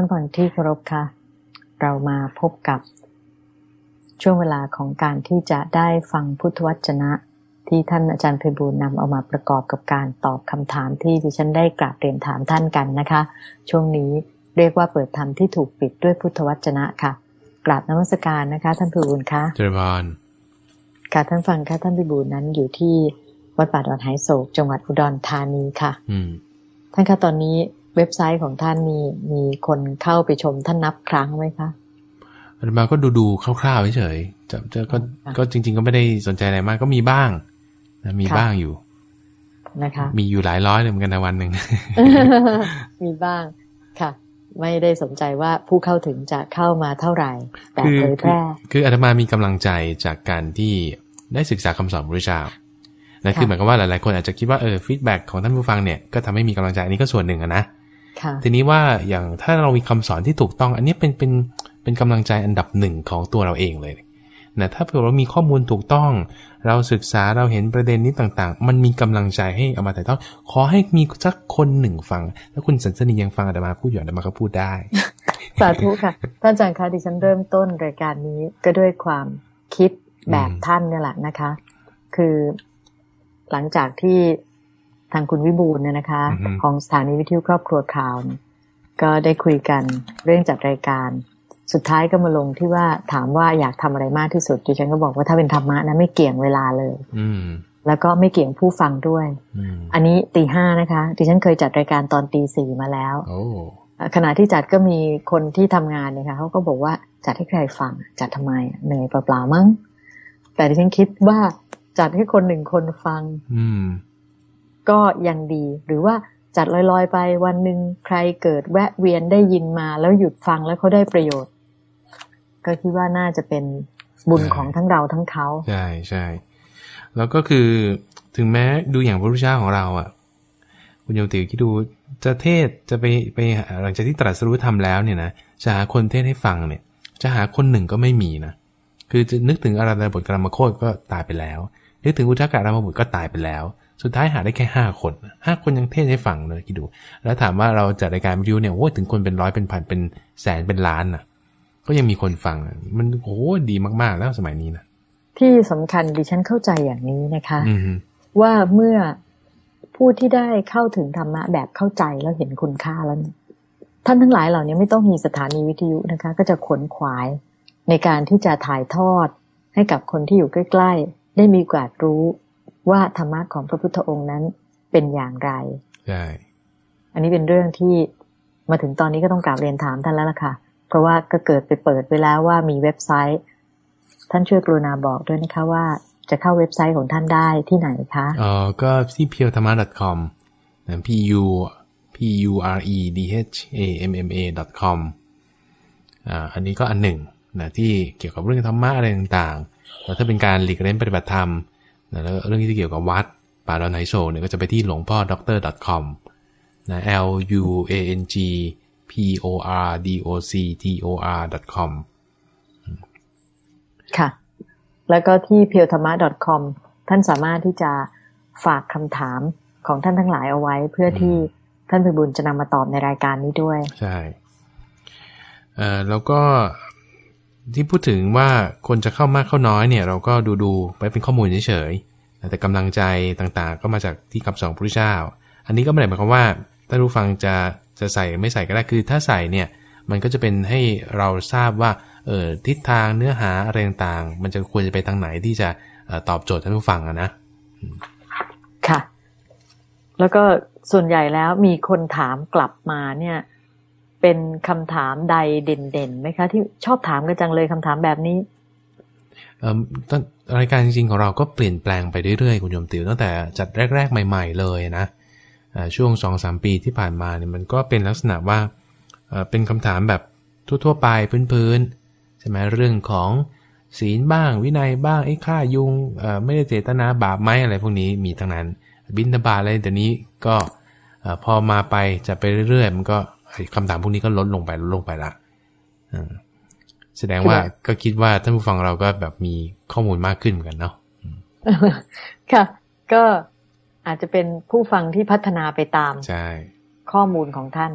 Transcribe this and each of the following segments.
ท่านฟังที่เคารพค่ะ เรามาพบกับช่วงเวลาของการที่จะได้ฟังพุทธวจนะ ที่ท่านอาจารย์เพบูลนำเอามาประกอบกับการตอบคำถามที่ดิฉันได้กราบเรียนถามท่านกันนะคะ ช่วงนี้เรียกว่าเปิดธรรมที่ถูกปิดด้วยพุทธวจนะค่ะ กราบนมัสการนะคะ ท่านเพบูลค่ะเจริญพรค่ะท่านฟังค่ะท่านเพบูลนั้นอยู่ที่วัดป่าดอนไหโศกจังหวัดอุดรธานีค่ะ อืมท่านคะตอนนี้ เว็บไซต์ของท่านมีมีคนเข้าไปชมท่านนับครั้งไหมคะอาตมาก็ดูดูๆคร่าวๆเฉยๆจะจะก็ค่ะก็จริง ๆ ก็ไม่ได้สนใจอะไรมากก็มีบ้างนะมีค่ะบ้างอยู่นะคะ มีอยู่หลายร้อยเลยเหมือนกันนะวันหนึ่งมีบ้างค่ะ ไม่ได้สนใจว่าผู้เข้าถึงจะเข้ามาเท่าไหร่แต่คือเผยแพร่คืออาตมามีกำลังใจจากการที่ได้ศึกษาคำสอนพระพุทธเจ้านะค่ะคือหมายความว่าหลายๆคนอาจจะคิดว่าเออ feedback ของท่านผู้ฟังเนี่ยก็ทำให้มีกำลังใจอันนี้ก็ส่วนหนึ่งอะนะค่ะ ทีนี้ว่าอย่างถ้าเรามีคำสอนที่ถูกต้อง อันนี้เป็นเป็นเป็นกำลังใจอันดับหนึ่งของตัวเราเองเลยนะถ้าเผื่อเรามีข้อมูลถูกต้อง เราศึกษาเราเห็นประเด็นนี้ต่างๆ มันมีกำลังใจให้เอามาแต่ต้องขอให้มีสักคนหนึ่งฟัง ถ้าคุณสันสนียังฟังอาตมาพูดอยู่อาตมาก็พูดได้ สาธุค่ะท่านอาจารย์คะดิฉันเริ่มต้นรายการนี้ก็ด้วยความคิดแบบอืมท่านเนี่ยแหละนะคะ คือหลังจากที่ ทางคุณวิบูลย์เนี่ยนะคะ ของสถานีวิทยุครอบครัวข่าวเนี่ยก็ได้คุยกันเรื่องจัดรายการ สุดท้ายก็มาลงที่ว่าถามว่าอยากทำอะไรมากที่สุดดิฉันก็บอกว่าถ้าเป็นธรรมะนะไม่เกี่ยงเวลาเลย อืมแล้วก็ไม่เกี่ยงผู้ฟังด้วยอืมอันนี้ตีห้านะคะดิฉันเคยจัดรายการตอนตีสี่มาแล้วโอ้ขณะที่จัดก็มีคนที่ทำงานเนี่ยค่ะเขาก็บอกว่าจัดให้ใครฟัง จัดทำไมเหนื่อยเปล่าๆมั้งแต่ดิฉันคิดว่าจัดให้คนหนึ่งคนฟัง อืม ก็ยังดี หรือว่าจัดลอยๆไปวันหนึ่งใครเกิดแวะเวียนได้ยินมาแล้วหยุดฟังแล้วเขาได้ประโยชน์ ก็คิดว่าน่าจะเป็นบุญของทั้งเราทั้งเขาใช่ใช่แล้วก็คือถึงแม้ดูอย่างพระพุทธเจ้าของเราอะ คุณโยมติวคิดดูจะเทศจะไปไปหลังจากที่ตรัสรู้ธรรมแล้วเนี่ยนะจะหาคนเทศให้ฟังเนี่ย จะหาคนหนึ่งก็ไม่มีนะคือจะนึกถึงอาราธนาบทกรรมโคตก็ตายไปแล้วนึกถึงอุทกการมบุตรก็ตายไปแล้ว สุดท้ายหาได้แค่ห้าคนห้าคนยังเทศให้ฟังเลยคิดดู แล้วถามว่าเราจัดรายการวิทยุเนี่ยโอ้ยถึงคนเป็นร้อยเป็นพันเป็นแสนเป็นล้านน่ะ ก็ยังมีคนฟังอะมันโอ้โหดีมากๆแล้วสมัยนี้นะที่สำคัญดิฉันเข้าใจอย่างนี้นะคะอืมว่าเมื่อผู้ที่ได้เข้าถึงธรรมะแบบเข้าใจแล้วเห็นคุณค่าแล้วเนี่ยท่านทั้งหลายเหล่านี้ไม่ต้องมีสถานีวิทยุนะคะ ก็จะขนขวายในการที่จะถ่ายทอดให้กับคนที่อยู่ใกล้ ๆ ได้มีโอกาสรู้ ว่าธรรมะของพระพุทธองค์นั้นเป็นอย่างไรใช่อันนี้เป็นเรื่องที่มาถึงตอนนี้ก็ต้องกราบเรียนถามท่านแล้วล่ะค่ะ เพราะว่าก็เกิดไปเปิดไว้แล้วว่ามีเว็บไซต์ ท่านช่วยกรุณาบอกด้วยนะคะว่าจะเข้าเว็บไซต์ของท่านได้ที่ไหนคะเออก็ที่ p u r e d h a m m a com นะ p u p u r e d h a m m a com อ่าอันนี้ก็อันหนึ่งนะที่เกี่ยวกับเรื่องธรรมะอะไรต่างๆแล้วถ้าเป็นการหลีกเร้นปฏิบัติธรรมนะ แล้วเรื่องที่เกี่ยวกับวัดป่าดอนหายโศกเนี่ยก็จะไปที่หลวงพ่อด็อกเตอร์ com นะ l u a n g p o r d o c t o r com ค่ะ แล้วก็ที่ p e e l t h a m a com ท่านสามารถที่จะฝากคำถามของท่านทั้งหลายเอาไว้ เพื่อที่ท่านพิบูลจะนำมาตอบในรายการนี้ด้วย ใช่เอ่อแล้วก็ ที่พูดถึงว่าคนจะเข้ามากเข้าน้อยเนี่ย เราก็ดูดูไปเป็นข้อมูลเฉยๆแต่กำลังใจต่างๆ ก็มาจากที่คำสอนพระเจ้า อันนี้ก็ไม่ได้หมายความว่าท่านผู้ฟังจะจะใส่ไม่ใส่ก็ได้คือถ้าใส่เนี่ยมันก็จะเป็นให้เราทราบว่าเออทิศทางเนื้อหาอะไรต่างๆ มันจะควรจะไปทางไหนที่จะออตอบโจทย์ท่านผู้ฟังอะนะค่ะ แล้วก็ส่วนใหญ่แล้วมีคนถามกลับมาเนี่ย เป็นคำถามใดเด่นๆไหมคะ ที่ชอบถามกันจังเลยคำถามแบบนี้เอ่อตั้งรายการจริงๆของเราก็เปลี่ยนแปลงไปเรื่อยๆคุณโยมติวตั้งแต่จัดแรก ๆ ใหม่ ๆ เลยนะช่วง2อสปีที่ผ่านมาเนี่ยมันก็เป็นลักษณะว่าเป็นคำถามแบบทั่วๆไปพื้นๆใช่ไหมเรื่องของศีลบ้าง วินัยบ้างไอ้ฆ่ายุงเอ่อไม่ได้เจตนาบาปไหมอะไรพวกนี้มีทั้งนั้น บินทบาอะไรแต่นี้ก็พอมาไปจะไปเรื่อยๆ มันก็ คำถามพวกนี้ก็ลดลงไปลดลงไปละอ่าแสดงว่าก็คิดว่าท่านผู้ฟังเราก็แบบมีข้อมูลมากขึ้นเหมือนกันเนาะค่ะ ก็อาจจะเป็นผู้ฟังที่พัฒนาไปตามใช่ข้อมูลของท่าน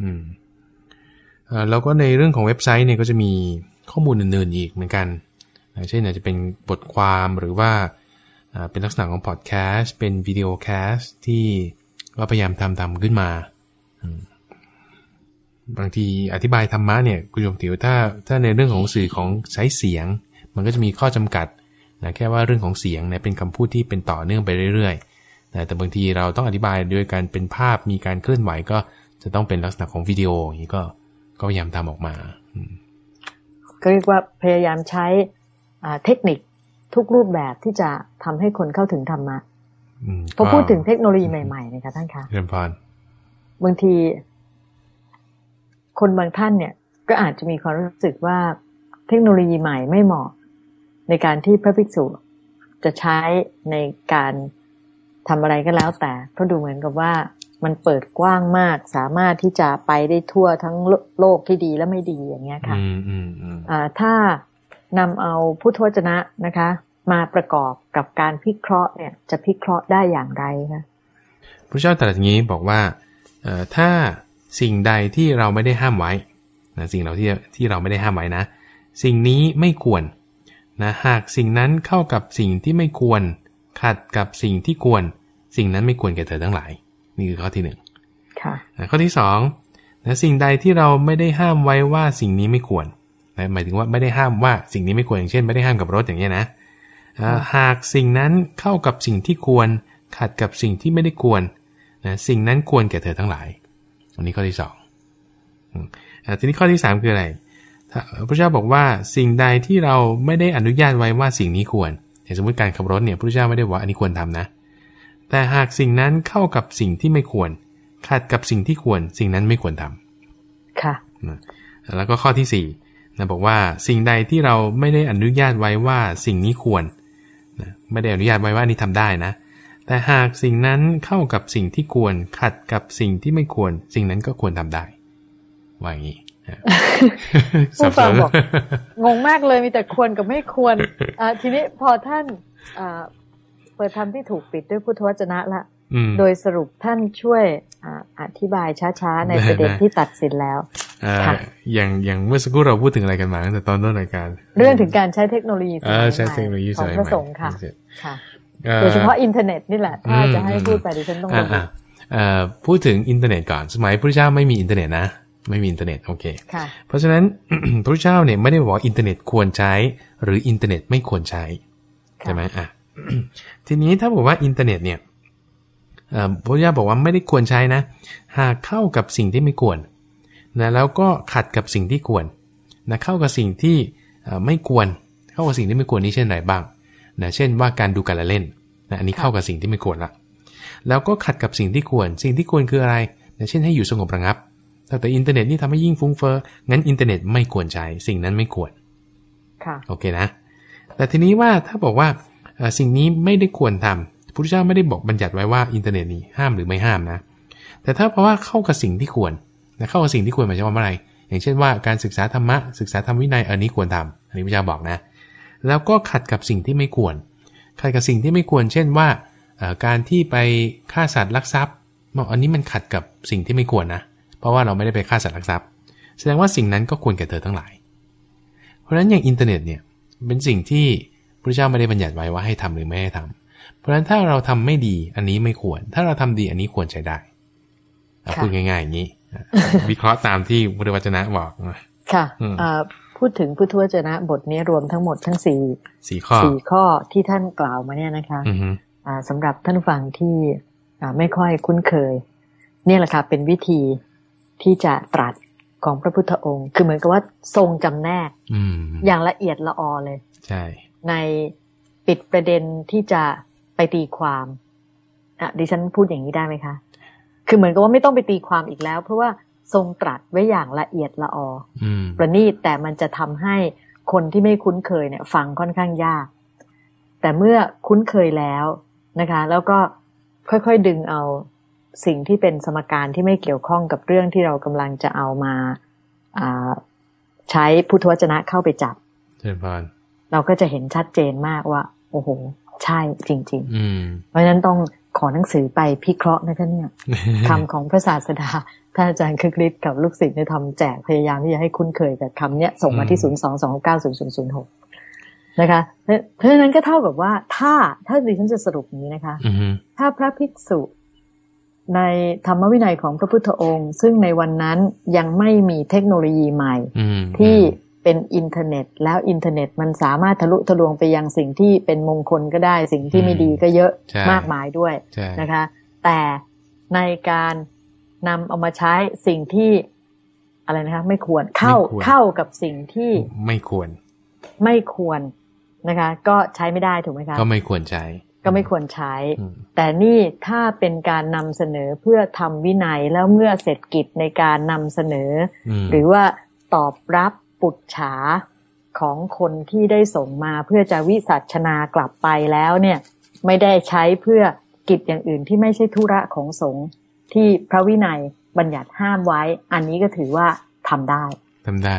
อืมแล้วก็ในเรื่องของเว็บไซต์เนี่ยก็จะมีข้อมูลอื่นๆอีกเหมือนกัน เช่นอาจจะเป็นบทความหรือว่าเป็นลักษณะของพอดแคสต์เป็นวิดีโอแคสต์ที่ก็พยายามทำทำขึ้นมา บางทีอธิบายธรรมะเนี่ยคุณโยมติวถ้าถ้าในเรื่องของสื่อของใช้เสียง มันก็จะมีข้อจำกัดนะแค่ว่าเรื่องของเสียงเนี่ยเป็นคำพูดที่เป็นต่อเนื่องไปเรื่อยๆนะแต่บางทีเราต้องอธิบายด้วยการเป็นภาพมีการเคลื่อนไหวก็จะต้องเป็นลักษณะของวิดีโออย่างนี้ก็ก็พยายามทำออกมาก็เรียกว่าพยายามใช้เทคนิคทุกรูปแบบที่จะทำให้คนเข้าถึงธรรมะพอพูดถึงเทคโนโลยีใหม่ๆนะคะท่านคะเรียนพรบางที คนบางท่านเนี่ย ก็อาจจะมีความรู้สึกว่าเทคโนโลยีใหม่ไม่เหมาะ ในการที่พระภิกษุจะใช้ในการทำอะไรก็แล้วแต่เพราะดูเหมือนกับว่ามันเปิดกว้างมาก สามารถที่จะไปได้ทั่วทั้งโลกที่ดีและไม่ดีอย่างเงี้ยค่ะถ้านำเอาพุทธวจนะนะคะ มาประกอบกับการพิเคราะห์เนี่ย จะพิเคราะห์ได้อย่างไรนะพระเจ้าตรัสอย่างนี้บอกว่าถ้า สิ่งใดที่เราไม่ได้ห้ามไว้นะสิ่งเราที่ที่เราไม่ได้ห้ามไว้นะ สิ่งนี้ไม่ควรนะหากสิ่งนั้นเข้ากับสิ่งที่ไม่ควร ขัดกับสิ่งที่ควร สิ่งนั้นไม่ควรแก่เธอทั้งหลาย นี่คือข้อที่หนึ่งข้อที่สองนะสิ่งใดที่เราไม่ได้ห้ามไว้ว่าสิ่งนี้ไม่ควรนะหมายถึงว่าไม่ได้ห้ามว่าสิ่งนี้ไม่ควรอย่างเช่น ไม่ได้ห้ามกับรถอย่างเงี้ยนะหากสิ่งนั้นเข้ากับสิ่งที่ควร ขัดกับสิ่งที่ไม่ได้ควรนะสิ่งนั้นควรแก่เธอทั้งหลาย อันนี้ข้อที่สองทีนี้ข้อที่สามคืออะไรพระเจ้าบอกว่าสิ่งใดที่เราไม่ได้อนุญาตไว้ว่าสิ่งนี้ควรอย่างสมมติการขับรถเนี่ยพระเจ้าไม่ได้ว่าอันนี้ควรทำนะ แต่หากสิ่งนั้นเข้ากับสิ่งที่ไม่ควร ขัดกับสิ่งที่ควร สิ่งนั้นไม่ควรทำค่ะแล้วก็ข้อที่สี่นะบอกว่าสิ่งใดที่เราไม่ได้อนุญาตไว้ว่าสิ่งนี้ควรนะไม่ได้อนุญาตไว้ว่านี่ทำได้นะ แต่หากสิ่งนั้นเข้ากับสิ่งที่ควรขัดกับสิ่งที่ไม่ควร สิ่งนั้นก็ควรทำได้ ว่าอย่างนี้ผู้ฟังบอกงงมากเลยมีแต่ควรกับไม่ควรอ่าทีนี้พอท่านอ่าเปิดธรรมที่ถูกปิดด้วยพุทธวจนะละโดยสรุปท่านช่วยอธิบายช้าๆ ในประเด็นที่ตัดสินแล้วอย่างอย่างเมื่อสักครู่เราพูดถึงอะไรกันมาตั้งแต่ตอนต้นรายการ เรื่องถึงการใช้เทคโนโลยีใช้เทคโนโลยีของพระสงฆ์ค่ะค่ะ โดยเฉพาะอินเทอร์เน็ตนี่แหละ ถ้าจะให้พูดไปดิฉันต้องรู้พูดถึงอินเทอร์เน็ตก่อน สมัยพระพุทธเจ้าไม่มีอินเทอร์เน็ตนะ ไม่มีอินเทอร์เน็ตโอเคเพราะฉะนั้นพระพุทธเจ้าเนี่ยไม่ได้บอกอินเทอร์เน็ตควรใช้ หรืออินเทอร์เน็ตไม่ควรใช้ใช่ไหมอะทีนี้ถ้าบอกว่าอินเทอร์เน็ตเนี่ยพระพุทธเจ้าบอกว่าไม่ได้ควรใช้นะ หากเข้ากับสิ่งที่ไม่ควรนะแล้วก็ขัดกับสิ่งที่ควรนะเข้ากับสิ่งที่ไม่ควร เข้ากับสิ่งที่ไม่ควรนี้เช่นไรบ้าง นะเช่นว่าการดูการละเล่นนะอันนี้เข้ากับสิ่งที่ไม่ควรละแล้วก็ขัดกับสิ่งที่ควร สิ่งที่ควรคืออะไรนะเช่นให้อยู่สงบระงับ แต่อินเทอร์เน็ตนี่ทำให้ยิ่งฟุ้งเฟ้องั้นอินเทอร์เน็ตไม่ควรใช้ สิ่งนั้นไม่ควรค่ะโอเคนะ แต่ทีนี้ว่าถ้าบอกว่าสิ่งนี้ไม่ได้ควรทำพระพุทธเจ้าไม่ได้บอกบัญญัติไว้ว่าอินเทอร์เน็ตนี้ห้ามหรือไม่ห้ามนะ แต่ถ้าเพราะว่าเข้ากับสิ่งที่ควรนะเข้ากับสิ่งที่ควรหมายถึงว่าอะไร อย่างเช่นว่าการศึกษาธรรมะศึกษาธรรมวินัยอันนี้ควรทำอันนี้พระเจ้าบอกนะ แล้วก็ขัดกับสิ่งที่ไม่ควร ขัดกับสิ่งที่ไม่ควร เช่นว่าการที่ไปฆ่าสัตว์ลักทรัพย์อันนี้มันขัดกับสิ่งที่ไม่ควรนะ เพราะว่าเราไม่ได้ไปฆ่าสัตว์ลักทรัพย์ แสดงว่าสิ่งนั้นก็ควรแก่เธอทั้งหลาย เพราะฉะนั้นอย่างอินเทอร์เน็ตเนี่ยเป็นสิ่งที่พระเจ้าไม่ได้บัญญัติไว้ว่าให้ทำหรือไม่ให้ทำเพราะฉะนั้นถ้าเราทำไม่ดีอันนี้ไม่ควร ถ้าเราทำดีอันนี้ควรใช้ได้พูดง่ายๆอย่างนี้ วิเคราะห์ตามที่พุทธวจนะบอกค่ะ พูดถึงพุทธวจนะบทนี้รวมทั้งหมดทั้งสี่สี่ข้อสี่ข้อที่ท่านกล่าวมาเนี่ยนะคะสำหรับท่านฟังที่ไม่ค่อยคุ้นเคย เนี่ยแหละค่ะเป็นวิธีที่จะตรัสของพระพุทธองค์ คือเหมือนกับว่าทรงจำแนกอย่างละเอียดละออเลย ใช่ ในปิดประเด็นที่จะไปตีความอะดิฉันพูดอย่างนี้ได้ไหมคะ คือเหมือนกับว่าไม่ต้องไปตีความอีกแล้ว เพราะว่า ทรงตรัสไว้อย่างละเอียดละออประณีตแต่มันจะทำให้คนที่ไม่คุ้นเคยเนี่ย ฟังค่อนข้างยาก แต่เมื่อคุ้นเคยแล้วนะคะ แล้วก็ค่อยๆดึงเอาสิ่งที่เป็นสมการที่ไม่เกี่ยวข้องกับเรื่องที่เรากำลังจะเอามาใช้พุทธวจนะเข้าไปจับเช่นพานเราก็จะเห็นชัดเจนมากว่า โอ้โห ใช่จริง ๆ เพราะฉะนั้นต้อง ขอหนังสือไปพิเคราะห์นะคะเนี่ยคำของพระศาสดาท่านอาจารย์คึกฤทธิ์กับลูกศิษย์ได้ทำแจกพยายามที่จะให้คุ้นเคยกับคำเนี้ยส่งมาที่ศูนย์สองสองเก้าศูนย์ศูนย์ศูนย์หกนะคะ เพราะฉะนั้นก็เท่ากับว่าถ้าถ้าดิฉันจะสรุปนี้นะคะอือฮึถ้าพระภิกษุในธรรมวินัยของพระพุทธองค์ ซึ่งในวันนั้นยังไม่มีเทคโนโลยีใหม่อืมที่ เป็นอินเทอร์เน็ต แล้วอินเทอร์เน็ตมันสามารถทะลุทะลวงไปยังสิ่งที่เป็นมงคลก็ได้ สิ่งที่ไม่ดีก็เยอะใช่มากมายด้วยใช่นะคะ แต่ในการนำเอามาใช้สิ่งที่อะไรนะคะ ไม่ควรเข้าไม่ควรเข้ากับสิ่งที่ไม่ควร ไม่ควรนะคะ ก็ใช้ไม่ได้ถูกไหมคะ ก็ไม่ควรใช้ ก็ไม่ควรใช้อืมแต่นี่ถ้าเป็นการนำเสนอเพื่อทำวินัยแล้วเมื่อเสร็จกิจในการนำเสนอมหรือว่าตอบรับ ปุจฉาของคนที่ได้ส่งมาเพื่อจะวิสัชนากลับไปแล้วเนี่ย ไม่ได้ใช้เพื่อกิจอย่างอื่นที่ไม่ใช่ธุระของสงฆ์ที่พระวินัยบัญญัติห้ามไว้ อันนี้ก็ถือว่าทำได้ทำได้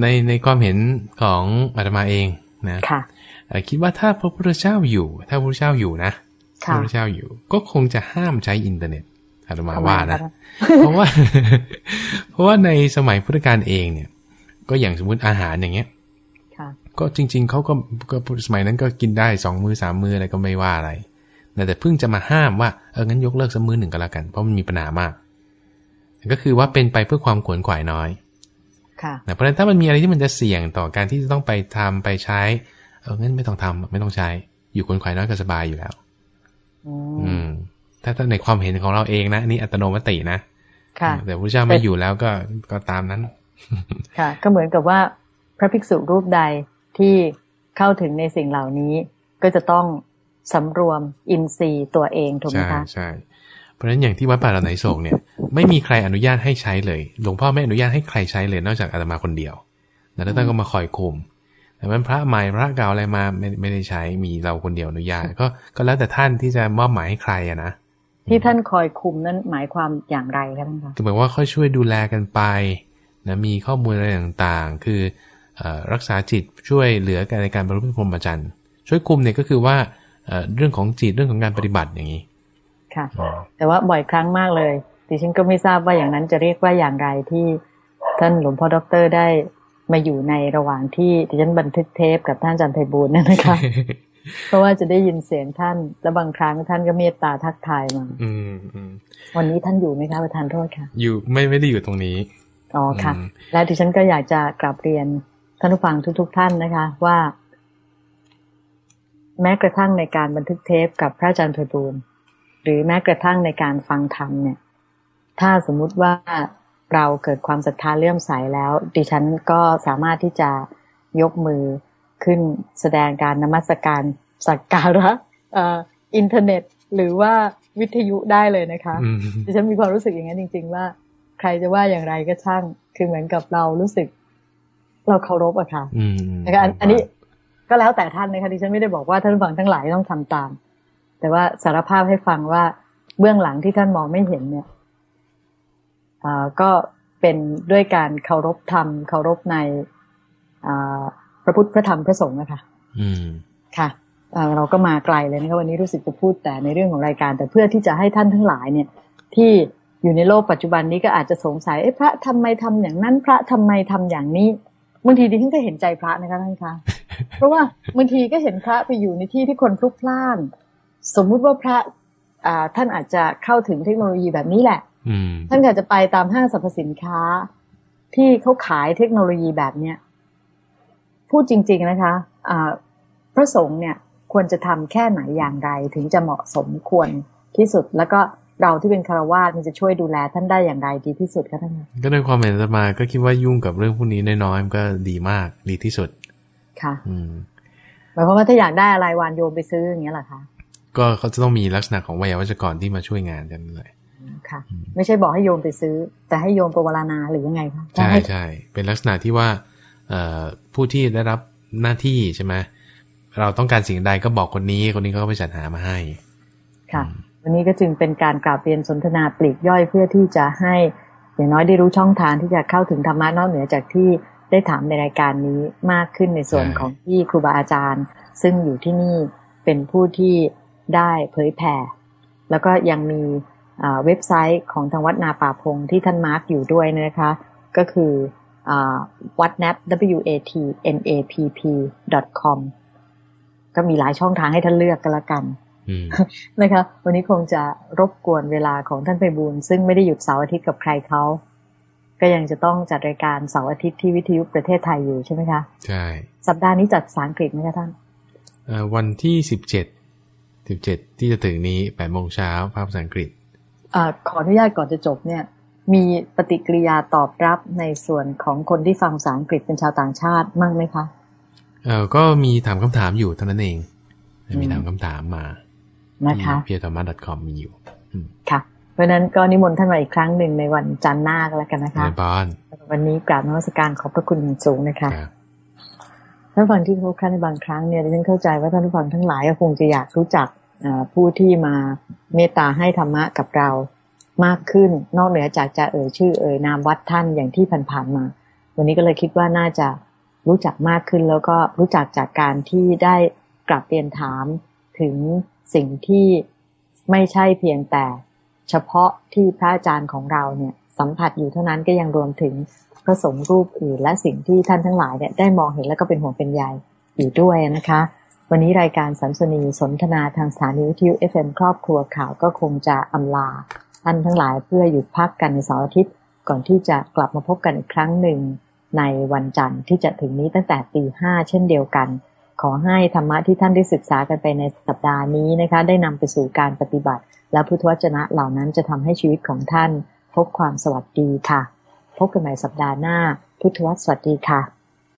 ในในความเห็นของอาตมาเองนะค่ะเอ่อคิดว่าถ้าพระพุทธเจ้าอยู่ ถ้าพระพุทธเจ้าอยู่นะพระค่ะพุทธเจ้าอยู่ ก็คงจะห้ามใช้อินเทอร์เน็ตอาตมาทำไมว่านะคะเพราะว่า เพราะว่าในสมัยพุทธกาลเองเนี่ย ก็อย่างสมมติอาหารอย่างเงี้ยค่ะก็จริง ๆเขาก็ก็สมัยนั้นก็กินได้สองมือสามมืออะไรก็ไม่ว่าอะไรแต่แต่เพิ่งจะมาห้ามว่าเอองั้นยกเลิกสักมือหนึ่งก็แล้วกัน เพราะมันมีปัญหามาก ก็คือว่าเป็นไปเพื่อความขวนขวายน้อยค่ะนะเพราะฉะนั้นถ้ามันมีอะไรที่มันจะเสี่ยงต่อการที่จะต้องไปทำไปใช้ เอองั้นไม่ต้องทำไม่ต้องใช้ อยู่ขวนขวายน้อยก็สบายอยู่แล้ว อือืมมถ้าถ้าในความเห็นของเราเองนะอันนี่อัตโนมัตินะค่ะแต่พระเจ้าไม่อยู่แล้วก็ก็ตามนั้น ค่ะ ก็เหมือนกับว่าพระภิกษุรูปใดที่เข้าถึงในสิ่งเหล่านี้ ก็จะต้องสำรวมอินทรีย์ตัวเองถูกไหมใช่คะใช่เพราะฉะนั้นอย่างที่วัดป่าเราไหนโศกเนี่ยไม่มีใครอนุญาตให้ใช้เลยหลวงพ่อไม่อนุญาตให้ใครใช้เลยนอกจากอาตมาคนเดียวแล้วท่านก็มาคอยคุมแต่มันพระใหม่พระเก่าอะไรมาไม่ไม่ได้ใช้มีเราคนเดียวอนุญาตก็ก็แล้วแต่ท่านที่จะมอบหมายให้ใครอะนะที่ท่านคอยคุมนั้นหมายความอย่างไรคะท่านคะคือหมายว่าค่อยช่วยดูแลกันไป นะมีข้อมูลอะไรต่างๆ คือเอ่อรักษาจิตช่วยเหลือกันในการบรรลุพรหมจรรย์ช่วยคุมเนี่ยก็คือว่าเอ่อเรื่องของจิตเรื่องของการปฏิบัติอย่างนี้ ค่ะ แต่ว่าบ่อยครั้งมากเลยดิฉันก็ไม่ทราบว่าอย่างนั้นจะเรียกว่าอย่างไรที่ท่านหลวงพ่อด็อกเตอร์ได้มาอยู่ในระหว่างที่ดิฉันบันทึกเทปกับท่านอาจารย์ไพบูลย์นั่นนะคะเพราะว่าจะได้ยินเสียงท่าน และบางครั้งท่านก็เมตตาทักทายมาอืมอืมวันนี้ท่านอยู่ไหมคะประธานโทษค่ะ อยู่ไม่ไม่ได้อยู่ตรงนี้ อ๋อค่ะอืมและดิฉันก็อยากจะกลับเรียนท่านผู้ฟังทุก ๆ ท่านนะคะ ว่า แม้กระทั่งในการบันทึกเทปกับพระอาจารย์ไพบูลย์หรือแม้กระทั่งในการฟังธรรมเนี่ย ถ้าสมมุติว่าเราเกิดความศรัทธาเลื่อมใสแล้ว ดิฉันก็สามารถที่จะยกมือขึ้นแสดงการนมัสการสักการะเอ่ออินเทอร์เน็ต หรือว่าวิทยุได้เลยนะคะอืมดิฉันมีความรู้สึกอย่างนั้นจริง ๆ ว่าใค รจะว่าอย่างไรก็ช่าง คือเหมือนกับเรารู้สึก เราเคารพอะค่ะอืมนะคะอันอันนี้ก็แล้วแต่ท่านนะคะดิฉันไม่ได้บอกว่าท่านผู้ฟังทั้งหลายต้องทำตาม แต่ว่าสารภาพให้ฟังว่าเบื้องหลังที่ท่านมองไม่เห็นเนี่ยอ่าก็เป็นด้วยการเคารพธรรมเคารพในอ่าพระพุทธพระธรรมพระสงฆ์นะคะอืมค่ะเอ่อเราก็มาไกลเลยนะคะวันนี้รู้สึกจะพูดแต่ในเรื่องของรายการ แต่เพื่อที่จะให้ท่านทั้งหลายเนี่ย ที่ อยู่ในโลกปัจจุบันนี้ก็อาจจะสงสัยเอ๊ะพระทำไมทำอย่างนั้น พระทำไมทำอย่างนี้บางทีดิฉันก็เห็นใจพระนะคะท่านคะเพราะว่าบางทีก็เห็นพระไปอยู่ในที่ที่คนพลุกพล่าน สมมุติว่าพระอ่าท่านอาจจะเข้าถึงเทคโนโลยีแบบนี้แหละอืมท่านอาจจะไปตามห้างสรรพสินค้า ที่เขาขายเทคโนโลยีแบบเนี้ยพูดจริง ๆนะคะอ่าพระสงฆ์เนี่ยควรจะทำแค่ไหนอย่างไรถึงจะเหมาะสมควรที่สุดแล้วก็ เราที่เป็นคารวาสมันจะช่วยดูแลท่านได้อย่างไรดีที่สุดคะท่านคะก็โดยความเห็นอาตมาก็คิดว่ายุ่งกับเรื่องพวกนี้น้อยๆมันก็ดีมากดีที่สุด ค่ะ อืมหมายความว่าถ้าอยากได้อะไรวานโยมไปซื้ออย่างเงี้ยเหรอคะก็เขาจะต้องมีลักษณะของวัยวัจกรที่มาช่วยงานกันเลยค่ะ ไม่ใช่บอกให้โยมไปซื้อ แต่ให้โยมประวรณาหรือยังไงคะใช่ห้ใช่เป็นลักษณะที่ว่าเอ่อผู้ที่ได้รับหน้าที่ใช่ไหมเราต้องการสิ่งใดก็บอกคนนี้คนนี้ก็ไปจัดหามาให้ ค่ะ วันนี้ก็จึงเป็นการกราบเรียนสนทนาปลีกย่อยเพื่อที่จะให้อย่างน้อยได้รู้ช่องทางที่จะเข้าถึงธรรมะนอกเหนือจากที่ได้ถามในรายการนี้มากขึ้นในส่วนของที่ครูบาอาจารย์ ซึ่งอยู่ที่นี่เป็นผู้ที่ได้เผยแผ่แล้วก็ยังมีเว็บไซต์ของทางวัดนาป่าพงที่ท่านมาร์กอยู่ด้วยนะคะ ก็คือวัด nap w a t n a p p com ก็มีหลายช่องทางให้ท่านเลือกกันละกัน นะคะ วันนี้คงจะรบกวนเวลาของท่านไปบูลซึ่งไม่ได้หยุดเสาร์อาทิตย์กับใครเขาก็ยังจะต้องจัดรายการเสาร์อาทิตย์ที่วิทยุประเทศไทยอยู่ใช่ไหมคะใช่สัปดาห์นี้จัดภาษาอังกฤษไหมคะท่านวันที่สิบเจ็ดสิบเจ็ดที่จะถึงนี้แปดโมงเช้าภาษาอังกฤษอขออนุญาตก่อนจะจบเนี่ย มีปฏิกิริยาตอบรับในส่วนของคนที่ฟังภาษาอังกฤษเป็นชาวต่างชาติมั่งไหมคะเออก็มีถามคำถามอยู่เท่านั้นเอง มีถามคำถามมา นะคะเพียร์ธรรมะ .com มีอยู่ค่ะ เพราะนั้นก็นิมนต์ท่านมาอีกครั้งหนึ่งในวันจันทร์หน้าก็แล้วกันนะคะบานวันนี้กราบนมัสการขอบพระคุณอย่างสูงนะคะท่านฟังที่พบกันในบางครั้งเนี่ยดิฉันเข้าใจว่าท่านผู้ฟังทั้งหลายก็คงจะอยากรู้จักผู้ที่มาเมตตาให้ธรรมะกับเรามากขึ้น นอกเหนือจากจะเอ่ยชื่อเอ่ยนามวัดท่านอย่างที่ผ่านๆมา วันนี้ก็เลยคิดว่าน่าจะรู้จักมากขึ้น แล้วก็รู้จักจากการที่ได้กลับเรียนถามถึง สิ่งที่ไม่ใช่เพียงแต่ เฉพาะที่พระอาจารย์ของเราเนี่ยสัมผัสอยู่เท่านั้นก็ยังรวมถึงพระสงฆ์รูปอื่นและสิ่งที่ท่านทั้งหลายเนี่ยได้มองเห็นแล้วก็เป็นห่วงเป็นใยอยู่ด้วยนะคะ วันนี้รายการสัมสนีสนทนาทางสถานีวิทยุ FM ครอบครัวข่าวก็คงจะอำลาท่านทั้งหลายเพื่อหยุดพักกันในเสาร์อาทิตย์ ก่อนที่จะกลับมาพบกันอีกครั้งหนึ่งในวันจันทร์ที่จะถึงนี้ตั้งแต่ตีห้าเช่นเดียวกัน ขอให้ธรรมะที่ท่านได้ศึกษากันไปในสัปดาห์นี้นะคะ ได้นำไปสู่การปฏิบัติ และพุทธวจนะเหล่านั้นจะทำให้ชีวิตของท่าน พบความสวัสดีค่ะ พบกันใหม่สัปดาห์หน้า พุทธวสวัสดีค่ะ